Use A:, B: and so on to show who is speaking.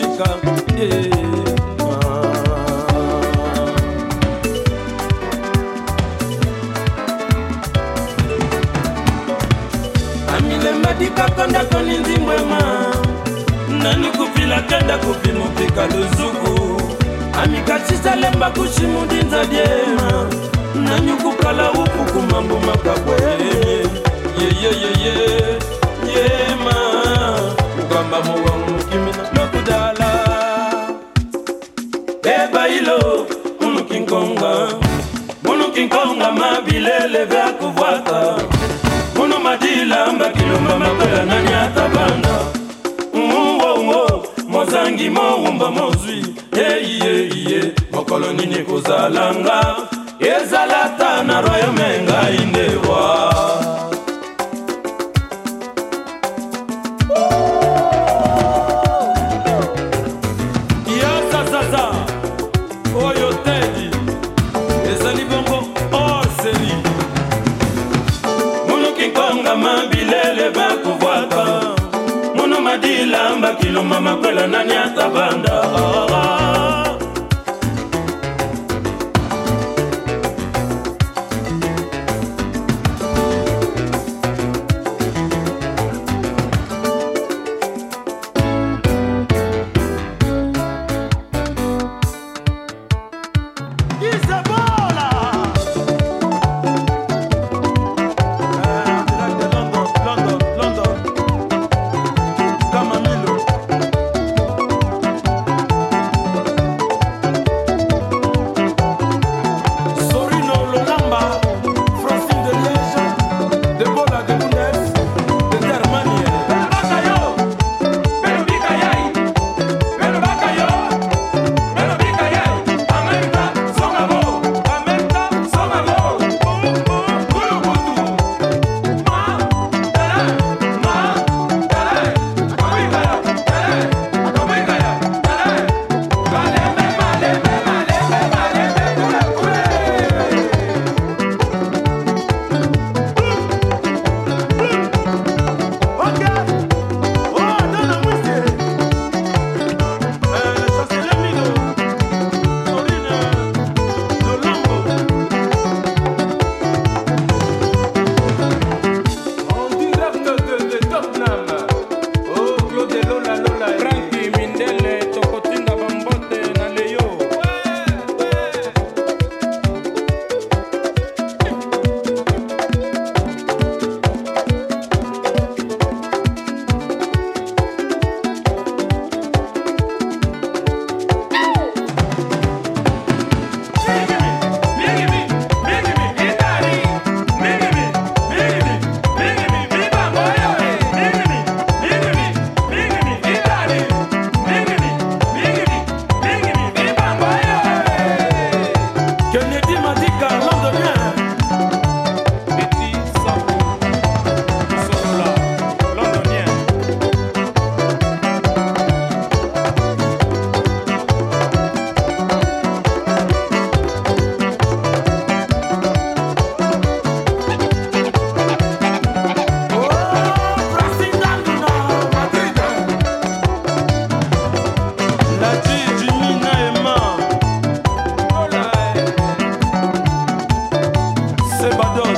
A: esika ah. amilemadikaka ndako ninzimwema nani kupilaka ndako pimopika luzuku amikasisalemba kushimudinza diema nanyukukala upuku mambo makabwe yeyeyeye yema ukamba mowangu mukimina kudala bebayilo munukinkonga munukinkonga mabilele vya kuvwaka munu madilamba kilomba makoya na nyatabanda muwongo mozangi mowumba mozwi eyiyeyiye mokolo nini kozalanga adilamba kilomba makwela nani atabanda oh. say bad